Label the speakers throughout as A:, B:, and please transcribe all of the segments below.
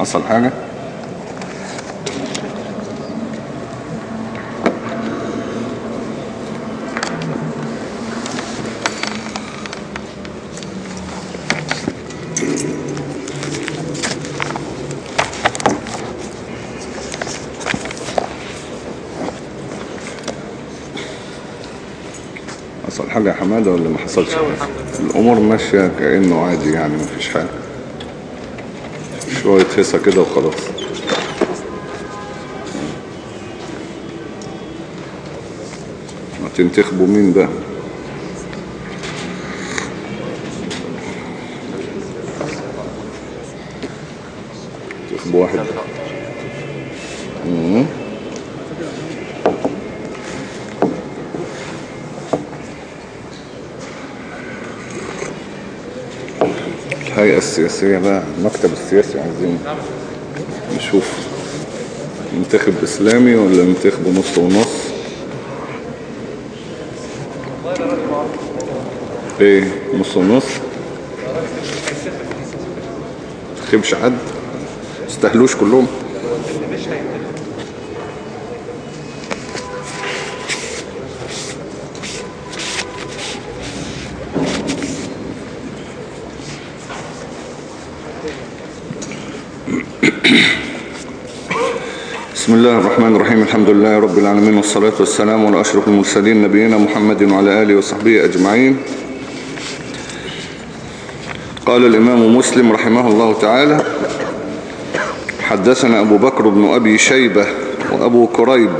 A: حصل حاجة؟ حصل حاجة يا حمادة ولا ما حصلش؟ حاجة الأمور ماشية كأنه عادي يعني ما فيش حاجة. شوية هسة كده وخلاص ما تنتخبوا مين بقى السياسية بقى المكتب السياسي عايزين نشوف ننتخب إسلامي ولا ننتخب نص ونص. إيه نص ونص. تخبش حد استهلوش كلهم. الله الرحمن الرحيم. الحمد لله رب العالمين والصلاة والسلام على أشرف المرسلين نبينا محمد وعلى آله وصحبه أجمعين. قال الإمام مسلم رحمه الله تعالى حدثنا أبو بكر بن أبي شيبة وأبو كريب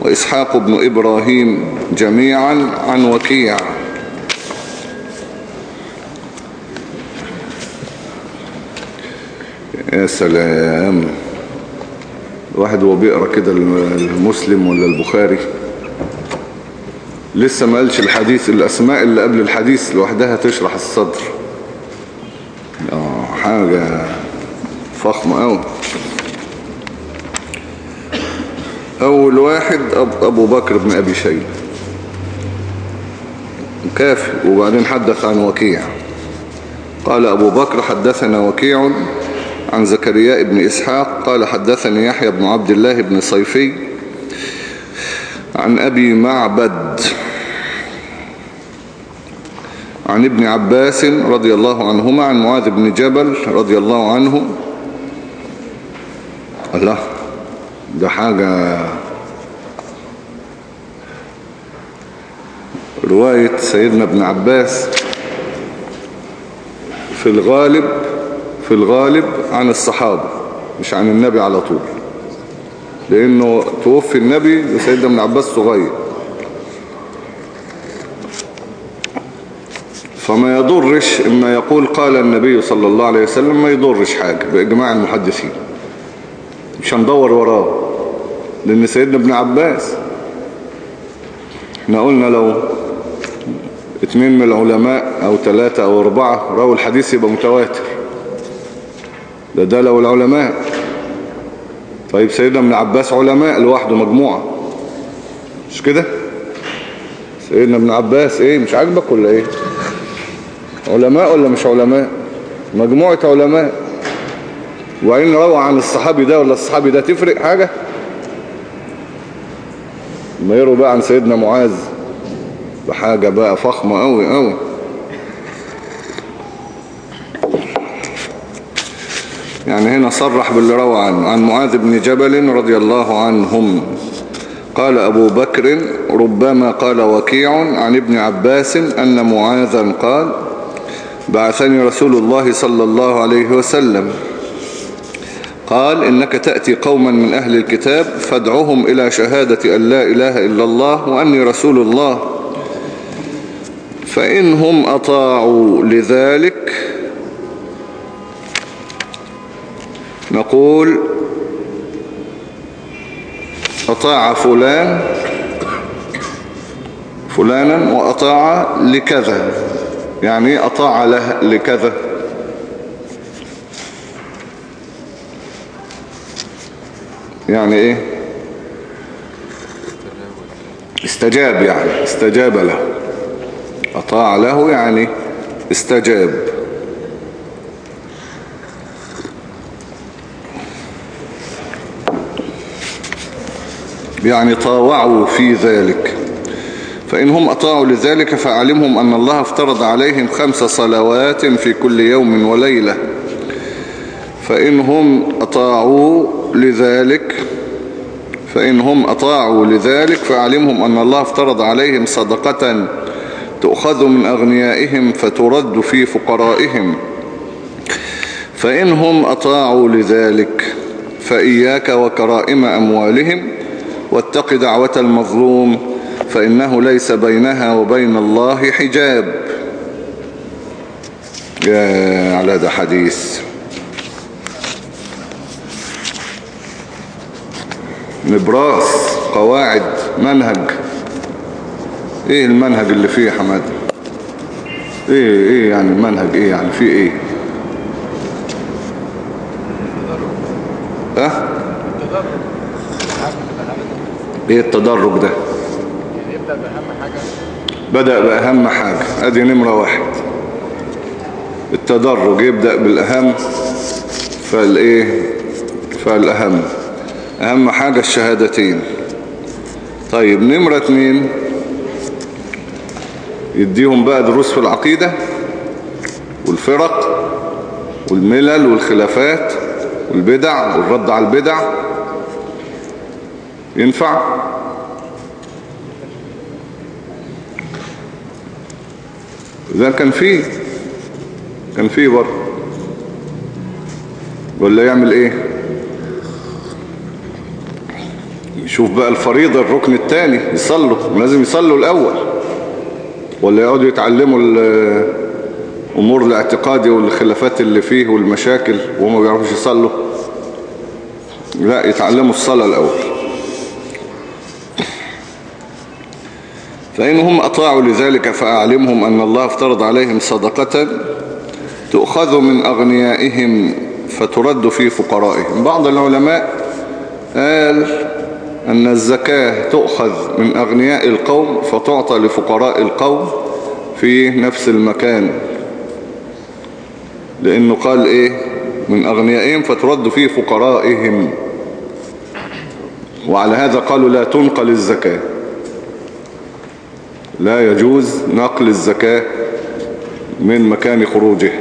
A: وإسحاق بن إبراهيم جميعا عن وكيع. يا سلام. الواحد وهو بيقرأ كده المسلم ولا البخاري. لسه ما قالش الحديث الأسماء اللي قبل الحديث لوحدها تشرح الصدر. آه حاجة فخمة أوي. أول واحد أبو بكر بن أبي شيبة. كافي. وبعدين حدث عن وكيع. قال أبو بكر حدثنا وكيع عن زكريا بن إسحاق قال حدثني يحيى بن عبد الله بن صيفي عن أبي معبد عن ابن عباس رضي الله عنهما عن معاذ بن جبل رضي الله عنه. الله ده حاجة. رواية سيدنا ابن عباس في الغالب في الغالب عن الصحابة مش عن النبي على طول. لأنه توفي النبي وسيدنا ابن عباس صغير. فما يضرش إما يقول قال النبي صلى الله عليه وسلم ما يضرش حاجة. بإجماع المحدثين. مش هندور وراه. لأن سيدنا ابن عباس إحنا قلنا لو اتنين من العلماء أو ثلاثة أو أربعة راوا الحديث يبقى متواتر. ده ده لو العلماء. طيب سيدنا ابن عباس علماء لوحده مجموعة. مش كده؟ سيدنا ابن عباس إيه مش عاجبك ولا إيه؟ علماء ولا مش علماء؟ مجموعة علماء. وإن روى عن الصحابي ده ولا الصحابي ده تفرق حاجة؟ ما يروى بقى عن سيدنا معاذ. بحاجة بقى فخمة قوي قوي يعني هنا صرح باللي روى عنه عن معاذ بن جبل رضي الله عنهم. قال أبو بكر ربما قال وكيع عن ابن عباس أن معاذا قال بعثني رسول الله صلى الله عليه وسلم. قال إنك تأتي قوما من أهل الكتاب فادعوهم إلى شهادة أن لا إله إلا الله وأني رسول الله. فإنهم أطاعوا لذلك نقول أطاع فلان فلانا وأطاع لكذا. يعني أطاع له لكذا. يعني إيه؟ استجاب يعني استجاب له. أطاع له يعني استجاب. يعني طاوعوا في ذلك. فإنهم أطاعوا لذلك فأعلمهم أن الله افترض عليهم خمس صلوات في كل يوم وليلة. فإنهم أطاعوا لذلك فإنهم أطاعوا لذلك فأعلمهم أن الله افترض عليهم صدقة تؤخذ من أغنيائهم فترد في فقرائهم. فإنهم أطاعوا لذلك فإياك وكرائم أموالهم واتق دعوة المظلوم فإنه ليس بينها وبين الله حجاب. يا على ده حديث. نبراس قواعد منهج. إيه المنهج اللي فيه يا إيه إيه يعني المنهج إيه يعني فيه إيه؟ إيه التدرج ده؟
B: يبدأ بأهم حاجة
A: بدأ بأهم حاجة أدي نمرة واحد. التدرج يبدأ بالأهم فالإيه؟ فالأهم. أهم حاجة الشهادتين. طيب نمرة اتنين. يديهم بقى دروس في العقيدة والفرق والملل والخلافات والبدع والرد على البدع. ينفع؟ ده كان فيه كان فيه برضه. ولا يعمل إيه؟ يشوف بقى الفريضة الركن الثاني يصلوا لازم يصلوا الأول. ولا يقعدوا يتعلموا الأمور الاعتقادي والخلافات اللي فيه والمشاكل وهم بيعرفوش يصلوا. لا يتعلموا الصلاة الأول. فإنهم أطاعوا لذلك فأعلمهم أن الله افترض عليهم صدقة تؤخذ من أغنيائهم فترد في فقرائهم. بعض العلماء قال أن الزكاة تؤخذ من أغنياء القوم فتعطى لفقراء القوم في نفس المكان لأنه قال إيه؟ من أغنيائهم فترد في فقرائهم. وعلى هذا قالوا لا تنقل الزكاة. لا يجوز نقل الزكاة من مكان خروجه.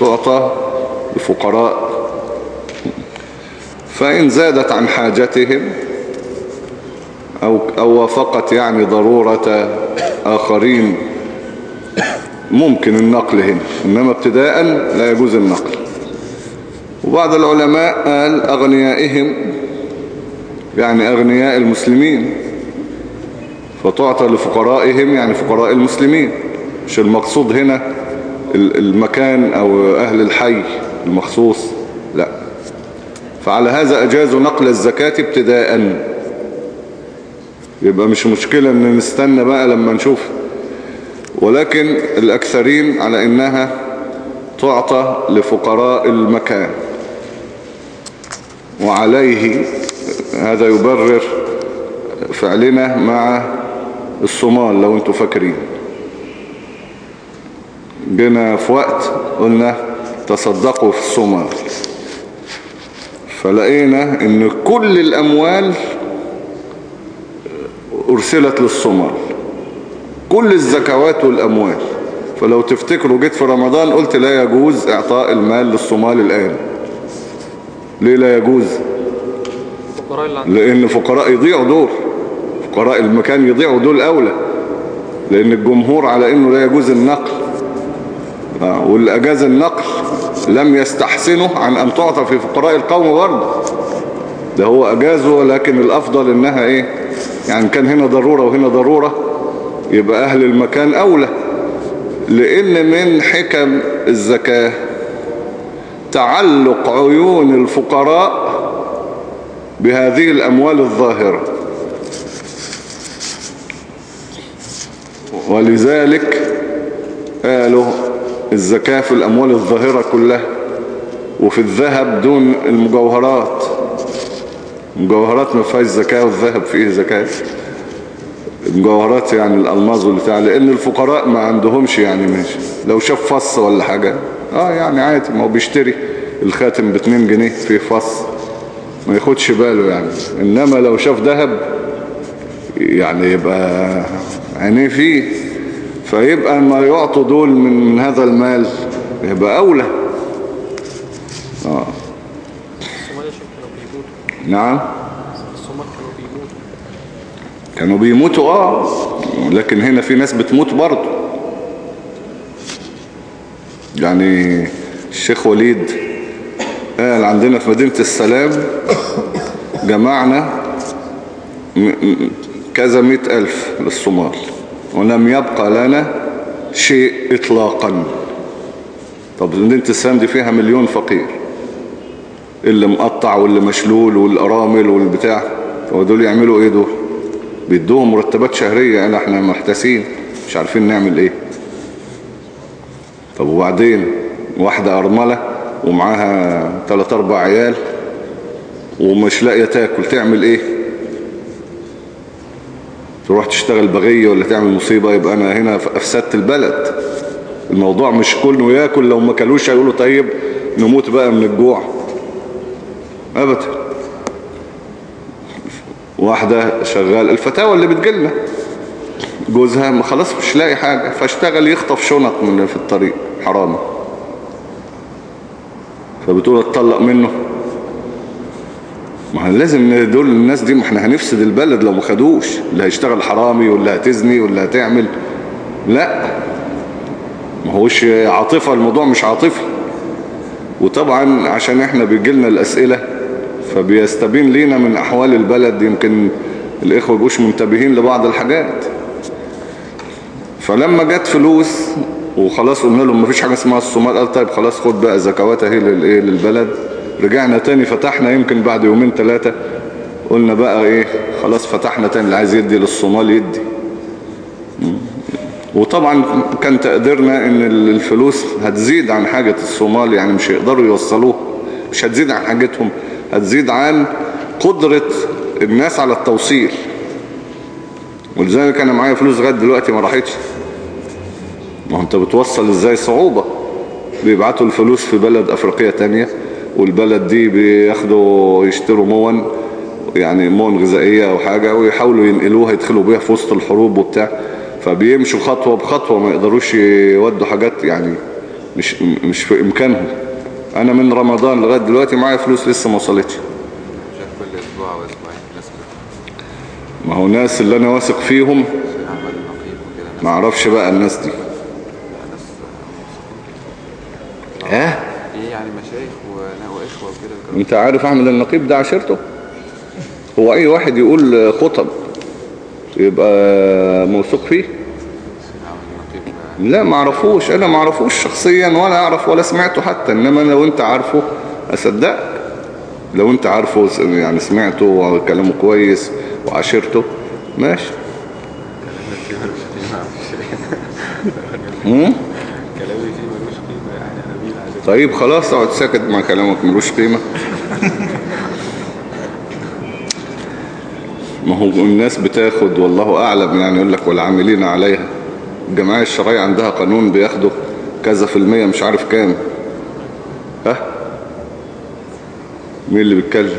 A: تعطى لفقراء. فإن زادت عن حاجتهم أو, أو وافقت يعني ضرورة آخرين ممكن النقل هنا إنما ابتداء لا يجوز النقل. وبعض العلماء قال أغنيائهم يعني أغنياء المسلمين فتعطى لفقرائهم يعني فقراء المسلمين. مش المقصود هنا المكان أو أهل الحي المخصوص لا. فعلى هذا أجازوا نقل الزكاة ابتداء. يبقى مش مشكلة إن نستنى بقى لما نشوف. ولكن الأكثرين على إنها تعطى لفقراء المكان. وعليه هذا يبرر فعلنا مع الصومال لو أنتوا فاكرين. جينا في وقت قلنا تصدقوا في الصومال. فلقينا إن كل الأموال أرسلت للصومال. كل الزكوات والأموال. فلو تفتكروا جيت في رمضان قلت لا يجوز إعطاء المال للصومال الآن. ليه لا يجوز؟ لأن فقراء يضيعوا دول فقراء المكان يضيعوا دول أولى لأن الجمهور على إنه لا يجوز النقل. واللي اجاز النقل لم يستحسنه عن أن تعطى في فقراء القوم برضه. ده هو أجازه ولكن الأفضل إنها إيه؟ يعني كان هنا ضرورة وهنا ضرورة يبقى أهل المكان أولى. لأن من حكم الزكاة تعلق عيون الفقراء بهذه الأموال الظاهرة. ولذلك قالوا الزكاة في الأموال الظاهرة كلها وفي الذهب دون المجوهرات. المجوهرات ما فيهاش زكاة والذهب فيه زكاة. المجوهرات يعني الألماظ والبتاع لأن الفقراء ما عندهمش يعني ماشي. لو شاف فص ولا حاجة آه يعني عادي ما هو بيشتري الخاتم باتنين جنيه فيه فص. ما ياخدش باله يعني. إنما لو شاف ذهب يعني يبقى عينيه فيه فيبقى ما يعطوا دول من, من هذا المال يبقى
B: كانوا بيموتوا
A: نعم.
B: كانوا بيموتوا
A: آه. لكن هنا في ناس بتموت برضه. يعني الشيخ وليد قال عندنا في مدينة السلام جمعنا كذا مئة ألف للصومال. ولم يبقى لنا شيء إطلاقا. طب مدينة السلام دي فيها مليون فقير. اللي مقطع واللي مشلول والأرامل والبتاع. هو دول يعملوا إيه دول؟ بيدوهم مرتبات شهرية. يعني إحنا محتاسين. مش عارفين نعمل إيه. طب وبعدين؟ واحدة أرملة ومعاها تلات أربع عيال ومش لاقية تاكل. تعمل إيه؟ تروح تشتغل بغية ولا تعمل مصيبة يبقى أنا هنا أفسدت البلد. الموضوع مش كله ياكل لو ما كلوش هيقولوا طيب نموت بقى من الجوع. أبدا. واحدة شغال الفتاوى اللي بتجيلنا. جوزها ما خلاص مش لاقي حاجة فاشتغل يخطف شنط من في الطريق حرامي. فبتقول أتطلق منه. ما لازم دول الناس دي ما إحنا هنفسد البلد لو ما خدوش اللي هيشتغل حرامي واللي هتزني واللي هتعمل. لا ما هوش عاطفة الموضوع مش عاطفي. وطبعا عشان إحنا بيجيلنا الأسئلة فبيستبين لينا من أحوال البلد يمكن الإخوة يبقوش منتبهين لبعض الحاجات. فلما جت فلوس وخلاص قلنا لهم مفيش حاجة اسمها الصومال قال طيب خلاص خد بقى زكوات اهي للإيه للبلد. رجعنا تاني فتحنا يمكن بعد يومين ثلاثة قلنا بقى إيه خلاص فتحنا تاني اللي عايز يدي للصومال يدي. وطبعا كان تقديرنا إن الفلوس هتزيد عن حاجة الصومال يعني مش هيقدروا يوصلوها مش هتزيد عن حاجتهم هتزيد عن قدرة الناس على التوصيل. ولذلك أنا معايا فلوس لغاية دلوقتي ما راحتش. ما أنت بتوصل إزاي صعوبة؟ بيبعتوا الفلوس في بلد أفريقية تانية. والبلد دي بياخدوا يشتروا مون يعني مون غذائية أو حاجة ويحاولوا ينقلوها يدخلوا بيها في وسط الحروب وبتاع. فبيمشوا خطوة بخطوة ما يقدروش يودوا حاجات يعني مش مش في إمكانهم. أنا من رمضان لغاية دلوقتي معايا فلوس لسه ما وصلتش. ما هو ناس اللي أنا واثق فيهم. ما أعرفش بقى الناس دي. ها؟
C: إيه يعني مشايخ واخوه وكده
A: أنت عارف احمد النقيب ده عشيرته؟ هو أي واحد يقول خطب يبقى موثوق فيه؟ لا ما اعرفوش أنا ما اعرفوش شخصيا ولا أعرف ولا سمعته حتى. إنما لو أنت عارفه أصدقك. لو أنت عارفه يعني سمعته وكلامه كويس وعشرته ماشي هم؟
C: كلامي فيه ملوش قيمه يعني أنا مين عشان
A: طيب خلاص اقعد ساكت مع كلامك ملوش قيمة. ما هو الناس بتاخد والله أعلم يعني يقول لك والعاملين عليها. الجمعية الشرعية عندها قانون بياخدوا كذا في المية مش عارف كام. ها؟ مين اللي بيتكلم؟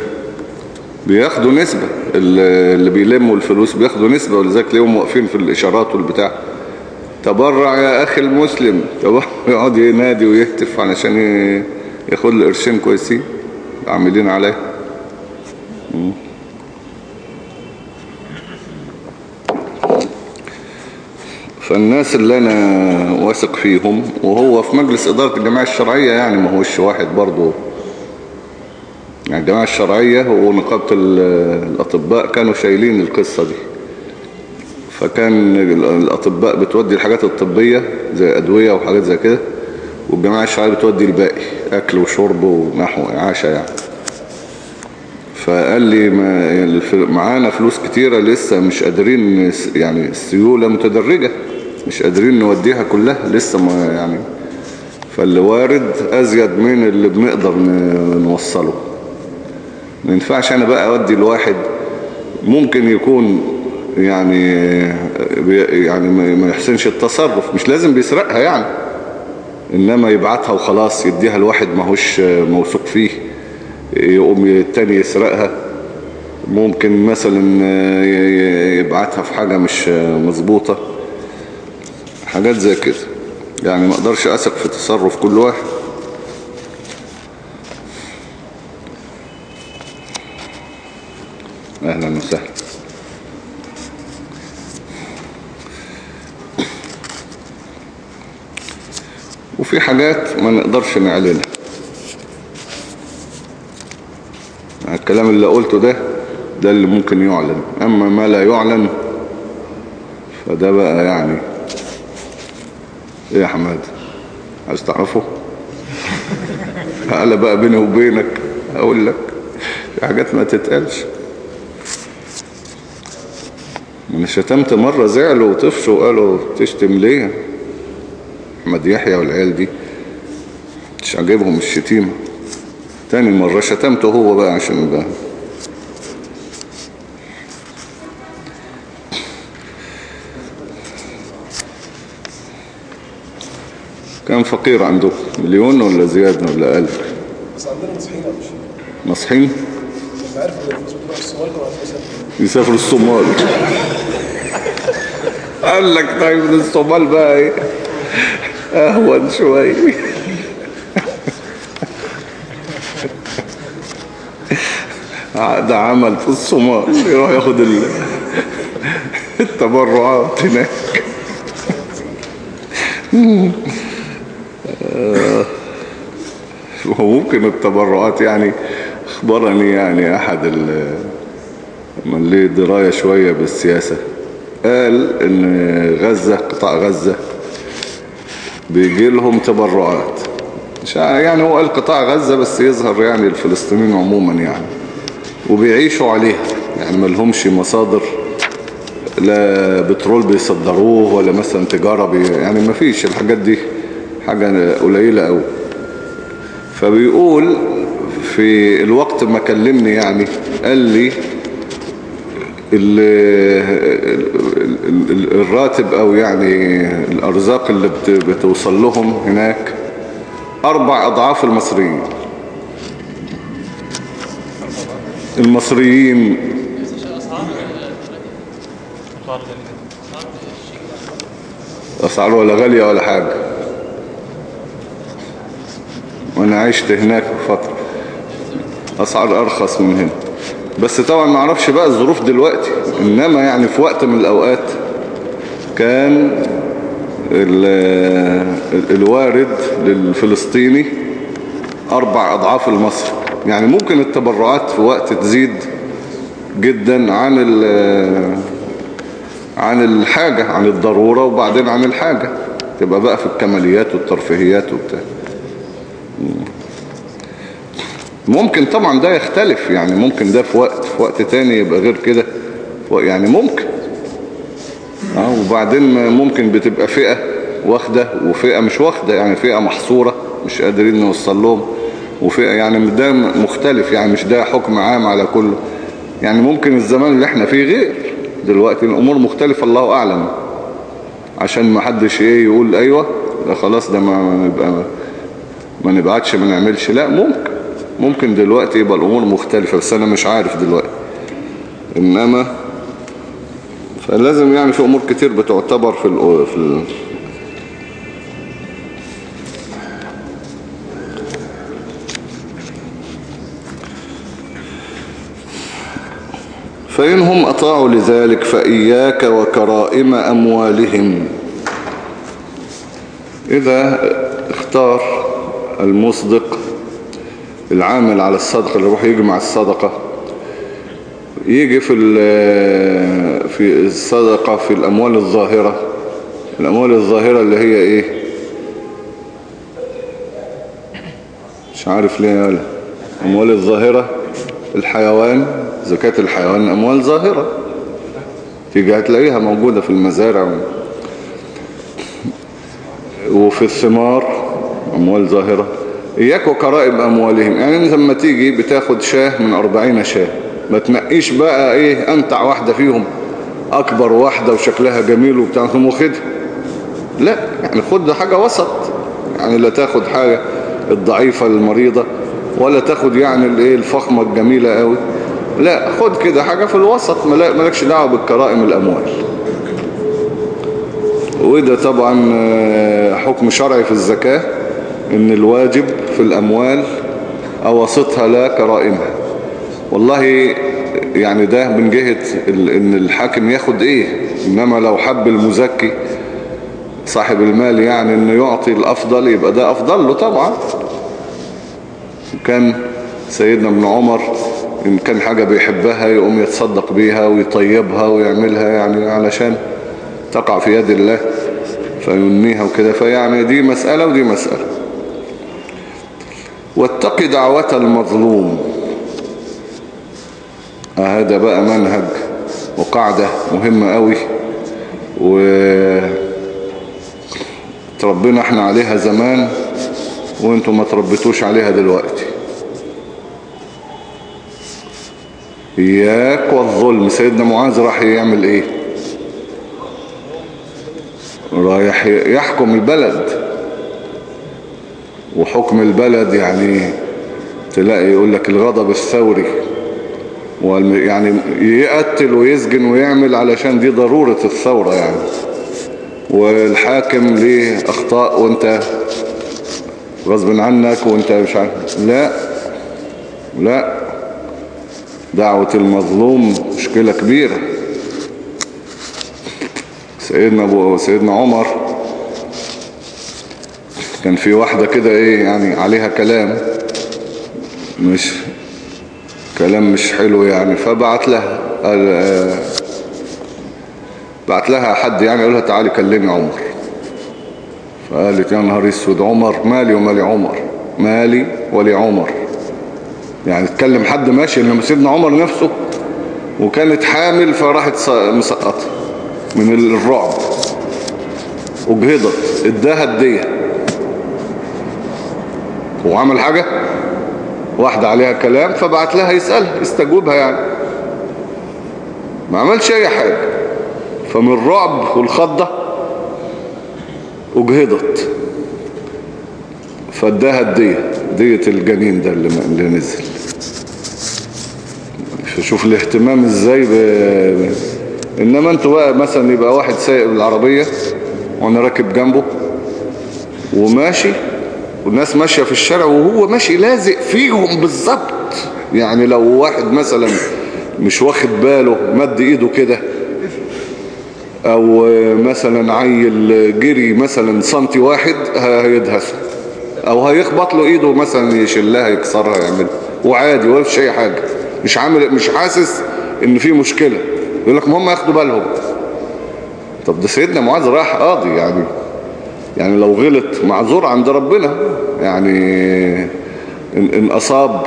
A: بياخدوا نسبة. اللي بيلموا الفلوس بياخدوا نسبة ولذلك ليهم واقفين في الإشارات والبتاع. تبرع يا أخي المسلم. تبرع يقعد ينادي ويهتف علشان ياخد له قرشين كويسين. عاملين عليه. فالناس اللي أنا واثق فيهم وهو في مجلس إدارة الجماعة الشرعية يعني ما هوش واحد برضو. يعني الجماعة الشرعية ونقابة ال- الأطباء كانوا شايلين القصة دي. فكان الأطباء بتودي الحاجات الطبية زي أدوية وحاجات زي كده والجماعة الشرعية بتودي الباقي أكل وشرب ونحو إعاشة يعني. فقال لي ما الف- معانا فلوس كتيرة لسه مش قادرين يعني السيولة متدرجة مش قادرين نوديها كلها لسه ما يعني. فاللي وارد أزيد من اللي بنقدر نوصله. ما ينفعش أنا بقى أودي الواحد ممكن يكون يعني يعني ما يحسنش التصرف. مش لازم بيسرقها يعني. إنما يبعتها وخلاص يديها الواحد ماهوش موثوق فيه يقوم التاني يسرقها. ممكن مثلا يبعتها في حاجة مش مظبوطة. حاجات زي كده. يعني ما أقدرش أثق في تصرف كل واحد. أهلا وسهلا وفي حاجات ما نقدرش نعلنها. الكلام اللي قلته ده ده اللي ممكن يعلن. أما ما لا يعلن فده بقى يعني إيه يا حماد؟ عايز تعرفه؟ تعالى بقى بيني وبينك أقول لك في حاجات ما تتقالش. أنا شتمت مرة زعلوا وطفشوا وقالوا تشتم ليه؟ أحمد يحيى والعيال دي. مش عاجبهم الشتيمة. تاني مرة شتمته هو بقى عشان بقى كان فقير عندكم مليون ولا زيادة ولا ألف؟
D: بس عندنا
A: مصحين
D: الفلوس بتروح الصومال
A: قال لك طيب من الصومال بقى إيه؟ أهون شوية عقد عمل في الصومال. يروح ياخد ال- التبرعات هناك. آه، وممكن التبرعات يعني أخبرني يعني أحد من ليه دراية شوية بالسياسة. قال إن غزة قطاع غزة بيجي لهم تبرعات. يعني هو قال قطاع غزة بس يظهر يعني الفلسطينيين عموما يعني. وبيعيشوا عليها. يعني ما لهمش مصادر لا بترول بيصدروه ولا مثلا تجارة بي يعني ما فيش. الحاجات دي حاجة قليلة قوي فبيقول في الوقت ما كلمني يعني قال لي الراتب أو يعني الأرزاق اللي بت- بتوصل لهم هناك أربع أضعاف المصريين. المصريين اسعار ولا غالية ولا حاجة. وأنا عشت هناك فترة. أسعار أرخص من هنا. بس طبعا ما أعرفش بقى الظروف دلوقتي. إنما يعني في وقت من الأوقات كان ال- ال- الوارد للفلسطيني أربع أضعاف المصري يعني ممكن التبرعات في وقت تزيد جدا عن عن الحاجة عن الضرورة وبعدين عن الحاجة. تبقى بقى في الكماليات والترفيهيات وبتاع. ممكن طبعا ده يختلف يعني ممكن ده في وقت في وقت تاني يبقى غير كده. يعني ممكن. آه وبعدين ممكن بتبقى فئة واخدة وفئة مش واخدة يعني فئة محصورة مش قادرين نوصل لهم وفئة يعني ده مختلف يعني مش ده حكم عام على كله. يعني ممكن الزمان اللي إحنا فيه غير. دلوقتي الأمور مختلفة الله أعلم. عشان ما حدش إيه يقول أيوه ده خلاص ده ما نبقى ما نبعتش ما نعملش. لا ممكن. ممكن دلوقتي يبقى الأمور مختلفة بس أنا مش عارف دلوقتي. إنما فلازم يعني في أمور كتير بتعتبر في ال في ال فإنهم أطاعوا لذلك فإياك وكرائم أموالهم. إذا اختار المصدق العامل على الصدقة اللي يروح يجمع الصدقة يجي في في الصدقة في الأموال الظاهرة. الأموال الظاهرة اللي هي إيه؟ مش عارف ليه ولا أموال الظاهرة الحيوان زكاة الحيوان أموال ظاهرة. تيجي هتلاقيها موجودة في المزارع. وفي الثمار أموال ظاهرة. إياك وكرائم أموالهم. يعني لما تيجي بتاخد شاه من أربعين شاة. ما تنقيش بقى إيه أمتع واحدة فيهم. أكبر واحدة وشكلها جميل وبتاع ثم خدها لا يعني خد حاجة وسط. يعني لا تاخد حاجة الضعيفة المريضة ولا تاخد يعني الإيه الفخمة الجميلة قوي. لا خد كده حاجة في الوسط مالكش دعوة بالكرائم الأموال. وده طبعا آه، حكم شرعي في الزكاة إن الواجب في الأموال أواسطها لا كرائمها. والله يعني ده من جهة إن الحاكم ياخد إيه؟ إنما لو حب المزكي صاحب المال يعني إنه يعطي الأفضل يبقى ده أفضل له طبعا. كان سيدنا ابن عمر إن كان حاجة بيحبها يقوم يتصدق بيها ويطيبها ويعملها يعني علشان تقع في يد الله فينميها وكده. فيعني دي مسألة ودي مسألة. واتق دعوة المظلوم. هذا بقى منهج وقاعدة مهمة قوي و تربينا إحنا عليها زمان وأنتم ما تربيتوش عليها دلوقتي. إياك والظلم. سيدنا معاذ راح يعمل إيه؟ رايح يحكم البلد. وحكم البلد يعني تلاقي يقول لك الغضب الثوري. يعني يقتل ويسجن ويعمل علشان دي ضرورة الثورة يعني. والحاكم ليه أخطاء وانت غصب عنك وانت مش عارف. لا. لا. دعوة المظلوم مشكلة كبيرة. سيدنا ابو سيدنا عمر. كان في واحدة كده إيه يعني عليها كلام. مش كلام مش حلو يعني. فبعت لها قال بعت لها حد يعني يقول لها تعالي كلمي عمر. فقالت يا نهار أسود عمر مالي ومالي عمر مالي ولي عمر. يعني تكلم حد ماشي انما سيدنا عمر نفسه وكانت حامل فراحت مسقطة من الرعب اجهضت اداها الدية وعمل حاجة؟ واحدة عليها كلام فبعت لها يسألها يستجوبها يعني. ما عملش أي حاجة. فمن الرعب والخضة أجهضت. فاداها الدية دية الجنين ده اللي نزل. شوف الاهتمام إزاي ب... إنما أنتوا بقى مثلا يبقى واحد سايق بالعربية وأنا راكب جنبه وماشي والناس ماشية في الشارع وهو ماشي لازق فيهم بالظبط. يعني لو واحد مثلا مش واخد باله مد إيده كده أو مثلا عيل جري مثلا سنتي واحد هيدهسه أو هيخبط له إيده مثلا يشلها يكسرها يعمل وعادي ولا أي حاجة. مش عامل مش حاسس إن في مشكلة. يقول لك ما هم ياخدوا بالهم. طب ده سيدنا معاذ راح قاضي يعني. يعني لو غلط معذور عند ربنا يعني إن, إن أصاب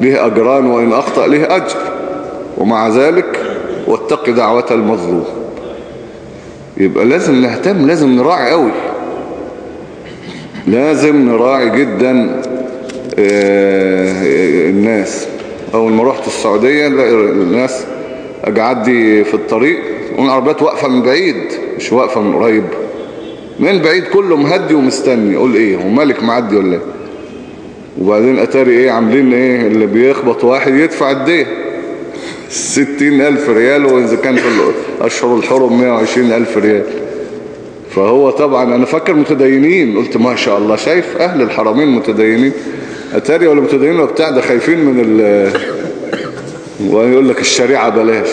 A: له أجران وإن أخطأ له أجر. ومع ذلك واتق دعوة المظلوم. يبقى لازم نهتم لازم نراعي قوي. لازم نراعي جدا آه، الناس. أول ما رحت السعودية الناس أجعدي في الطريق والعربيات واقفة من بعيد مش واقفة من قريب. من بعيد كله مهدي ومستني. يقول إيه هو مالك معدي ولا إيه؟ وبعدين أتاري إيه عاملين إيه؟ اللي بيخبط واحد يدفع الدية. ستين ألف ريال وإذا كان في الاشهر الحرم مية وعشرين ألف ريال. فهو طبعا أنا فاكر متدينين. قلت ما شاء الله شايف أهل الحرمين متدينين. أتاري ولا متدينين ولا بتاع ده خايفين من ال ويقول لك الشريعة بلاش.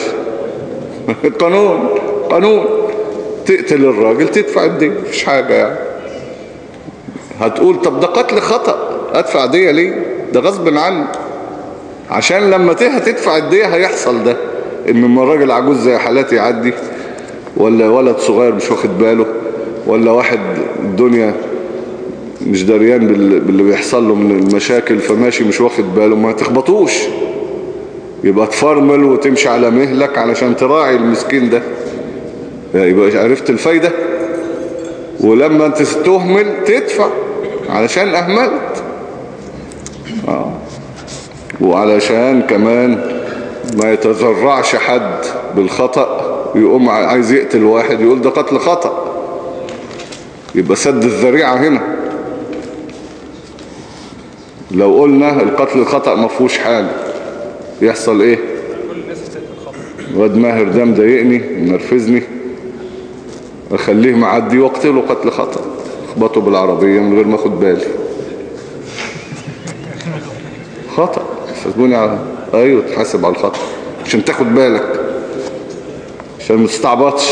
A: قانون قانون. تقتل الراجل تدفع الدية مفيش حاجة يعني. هتقول طب ده قتل خطأ أدفع دية ليه؟ ده غصب عني. عشان لما تدفع الدية هيحصل ده. إن لما الراجل عجوز زي حالاتي يعدي ولا ولد صغير مش واخد باله ولا واحد الدنيا مش دريان بال- باللي بيحصل له من المشاكل فماشي مش واخد باله ما تخبطوش. يبقى تفرمل وتمشي على مهلك علشان تراعي المسكين ده. يبقى عرفت الفايدة. ولما انت تهمل تدفع علشان أهملت. آه. وعلشان كمان ما يتذرعش حد بالخطأ ويقوم عايز يقتل واحد يقول ده قتل خطأ. يبقى سد الذريعة هنا. لو قلنا القتل الخطأ ما فيهوش حاجة يحصل
B: إيه؟
A: واد ماهر ده مضايقني منرفزني. أخليه معدي واقتله قتل خطأ أخبطه بالعربية من غير ما اخد بالي. خطأ. حسبوني على أيوه تحاسب على الخطأ. عشان تاخد بالك. عشان ما تستعبطش.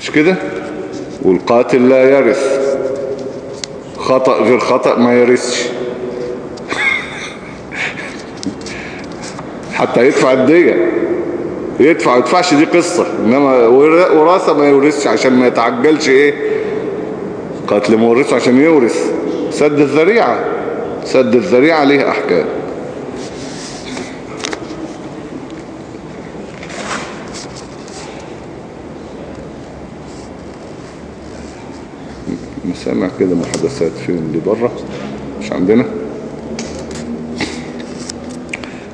A: مش كده؟ والقاتل لا يرث. خطأ غير خطأ ما يرثش. حتى يدفع الدية. يدفع يدفعش دي قصة. ورا- وراثة ما يورثش عشان ما يتعجلش إيه؟ قتل مورث عشان يورث. سد الذريعة. سد الذريعة ليه أحكام. مسامع كده محادثات فين؟ اللي بره مش عندنا؟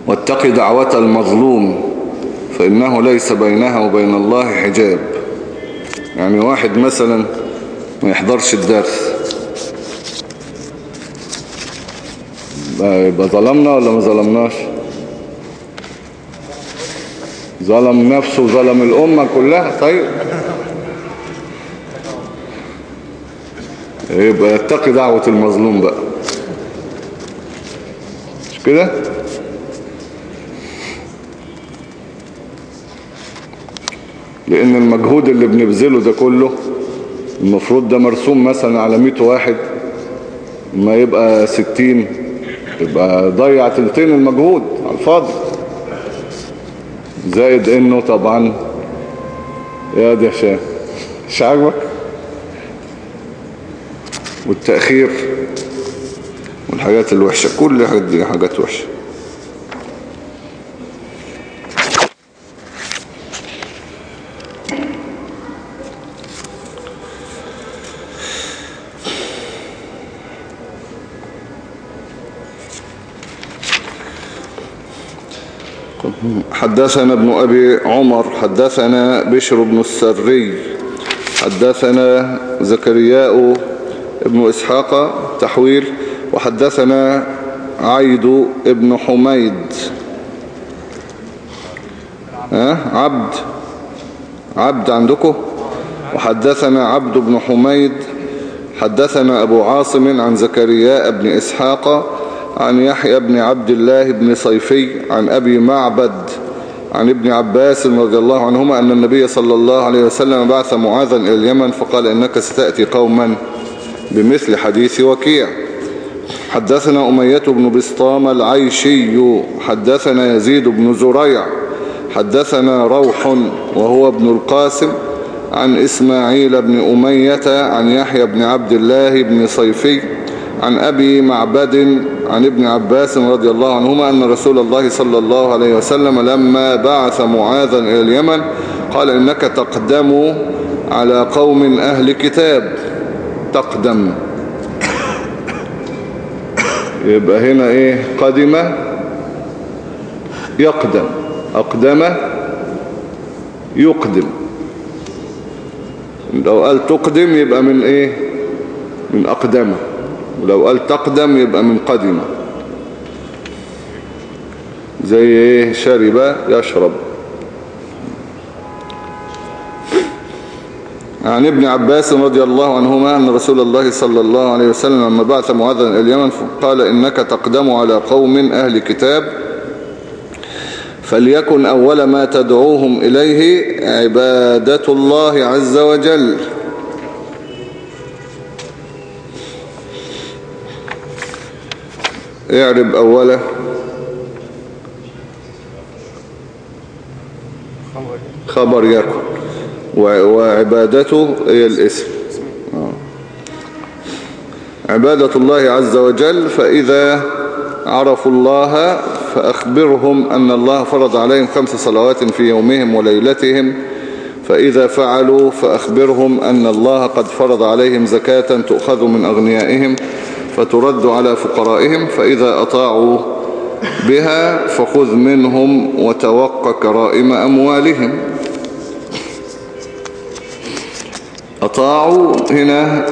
A: واتق دعوة المظلوم. فإنه ليس بينها وبين الله حجاب. يعني واحد مثلا ما يحضرش الدرس. يبقى ظلمنا ولا ما ظلمناش؟ ظلم نفسه وظلم الأمة كلها. طيب. يبقى يتقي دعوة المظلوم بقى. مش كده؟ لأن المجهود اللي بنبذله ده كله المفروض ده مرسوم مثلا على 100 واحد ما يبقى 60 يبقى ضيع تلتين المجهود على الفاضي. زائد إنه طبعا يا ده شاه مش عاجبك؟ والتأخير والحاجات الوحشة كل حاجات دي حاجات وحشة. حدثنا ابن أبي عمر حدثنا بشر بن السري حدثنا زكرياء ابن إسحاق تحويل وحدثنا عيد ابن حميد. ها؟ عبد عبد عندكم؟ وحدثنا عبد بن حميد حدثنا أبو عاصم عن زكرياء بن إسحاق عن يحيى بن عبد الله بن صيفي عن أبي معبد عن ابن عباس رضي الله عنهما أن النبي صلى الله عليه وسلم بعث معاذا إلى اليمن فقال إنك ستأتي قوما بمثل حديث وكيع. حدثنا أمية بن بسطام العيشي حدثنا يزيد بن زريع حدثنا روح وهو ابن القاسم عن إسماعيل بن أمية عن يحيى بن عبد الله بن صيفي عن أبي معبد عن ابن عباس رضي الله عنهما أن رسول الله صلى الله عليه وسلم لما بعث معاذا إلى اليمن قال إنك تقدم على قوم أهل كتاب. تقدم. يبقى هنا إيه؟ قدم. يقدم. أقدم. يقدم. لو قال تقدم يبقى من إيه؟ من أقدمه ولو قال تقدم يبقى من قدم زي إيه؟ شرب يشرب. عن ابن عباس رضي الله عنهما أن رسول الله صلى الله عليه وسلم لما بعث معاذا إلى اليمن قال إنك تقدم على قوم أهل كتاب فليكن أول ما تدعوهم إليه عبادة الله عز وجل. اعرب أوله. خبر يكن وعبادته هي الاسم. آه. عبادة الله عز وجل فإذا عرفوا الله فأخبرهم أن الله فرض عليهم خمس صلوات في يومهم وليلتهم. فإذا فعلوا فأخبرهم أن الله قد فرض عليهم زكاة تؤخذ من أغنيائهم. فترد على فقرائهم فإذا أطاعوا بها فخذ منهم وتوق كرائم أموالهم. أطاعوا هنا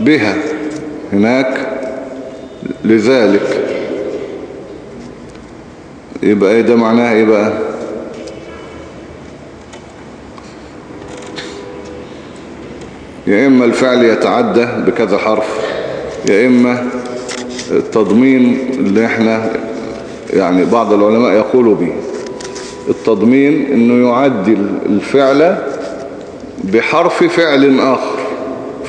A: بها هناك لذلك. يبقى إيه ده معناها إيه بقى؟ يا إما الفعل يتعدى بكذا حرف. يا إما التضمين اللي إحنا يعني بعض العلماء يقولوا به. التضمين إنه يعدي الفعل بحرف فعل آخر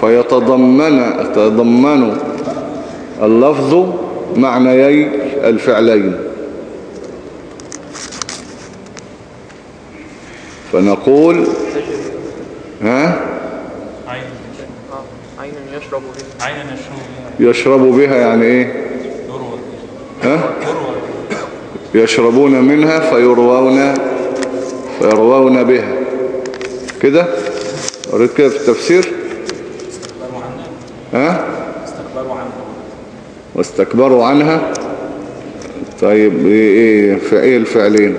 A: فيتضمن يتضمن اللفظ معنيي الفعلين. فنقول ها؟
B: عين
E: يشرب بها
B: عين يشرب
A: يشرب بها يعني
B: إيه؟
A: ها؟ يشربون منها فيروون فيروون بها. كده؟ قريت كده في التفسير.
B: استكبروا عنها
A: ها؟
B: استكبروا عنها
A: واستكبروا عنها. طيب إيه إيه في إيه الفعلين؟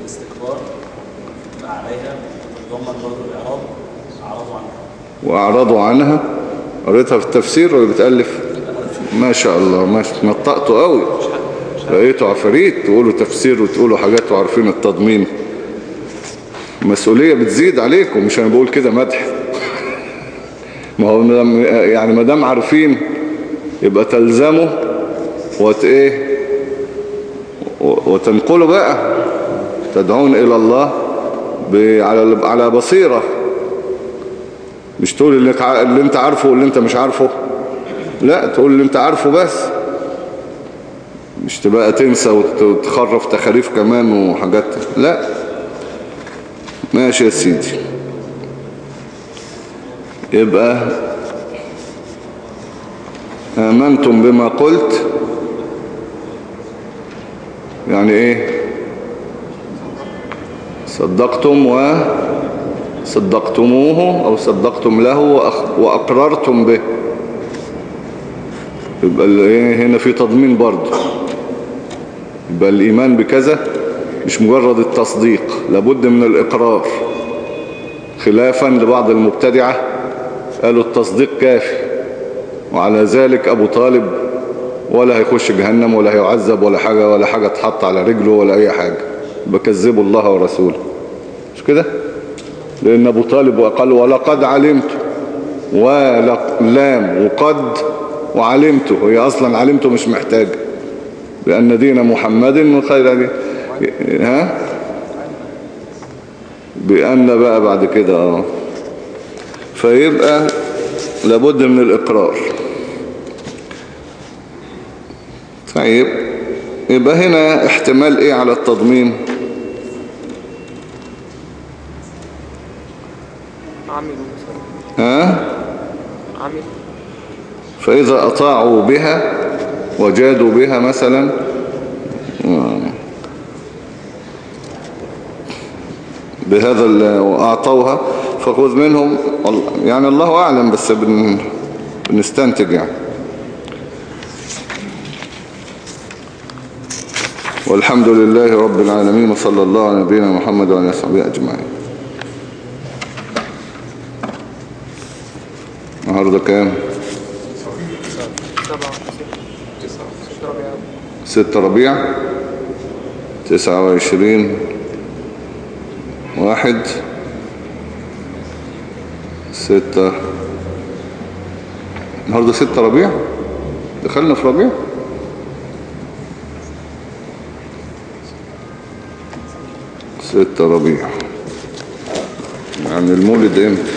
B: الاستكبار عليها ضمن برضه الإعراب أعرضوا عنها.
A: وأعرضوا عنها. قريتها في التفسير ولا بتألف ما شاء الله ما نطقتوا قوي. لقيتوا عفاريت تقولوا تفسير وتقولوا حاجات وعارفين التضمين. مسؤولية بتزيد عليكم مش أنا بقول كده مدح. ما هو يعني ما دام عارفين يبقى تلزموا وت إيه؟ و- وتنقلوا بقى. تدعون إلى الله على على بصيرة. مش تقول اللي, انت عارفه واللي انت مش عارفه. لا تقول اللي انت عارفه بس. مش تبقى تنسى وت- وتخرف تخاريف كمان وحاجات. لا. ماشي يا سيدي. يبقى آمنتم بما قلت. يعني إيه؟ صدقتم و صدقتموه أو صدقتم له وأقررتم به. يبقى إيه هنا في تضمين برضه. يبقى الإيمان بكذا مش مجرد التصديق لابد من الإقرار. خلافا لبعض المبتدعة قالوا التصديق كافي وعلى ذلك أبو طالب ولا هيخش جهنم ولا هيعذب ولا حاجة ولا حاجة تحط على رجله ولا أي حاجة. بكذبوا الله ورسوله. مش كده؟ لأن أبو طالب وقال ولقد علمت ولام وقد وعلمته. هي أصلا علمته مش محتاج. لأن دين محمد خير دين ها؟ بأن بقى بعد كده آه. فيبقى لابد من الإقرار. طيب يبقى هنا احتمال إيه على التضمين
E: عملوا مثلا
A: ها؟ فإذا أطاعوا بها وجادوا بها مثلا. بهذا وأعطوها فخذ منهم. يعني الله أعلم بس بن بنستنتج يعني. والحمد لله رب العالمين وصلى الله على نبينا محمد وعلى آله وصحبه أجمعين. النهارده كام؟
E: ستة ربيع
A: تسعة وعشرين واحد ستة. النهاردة ستة ربيع؟ دخلنا في ربيع؟ ستة ربيع. يعني المولد إمتى؟